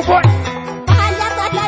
Bobot. Panjat ada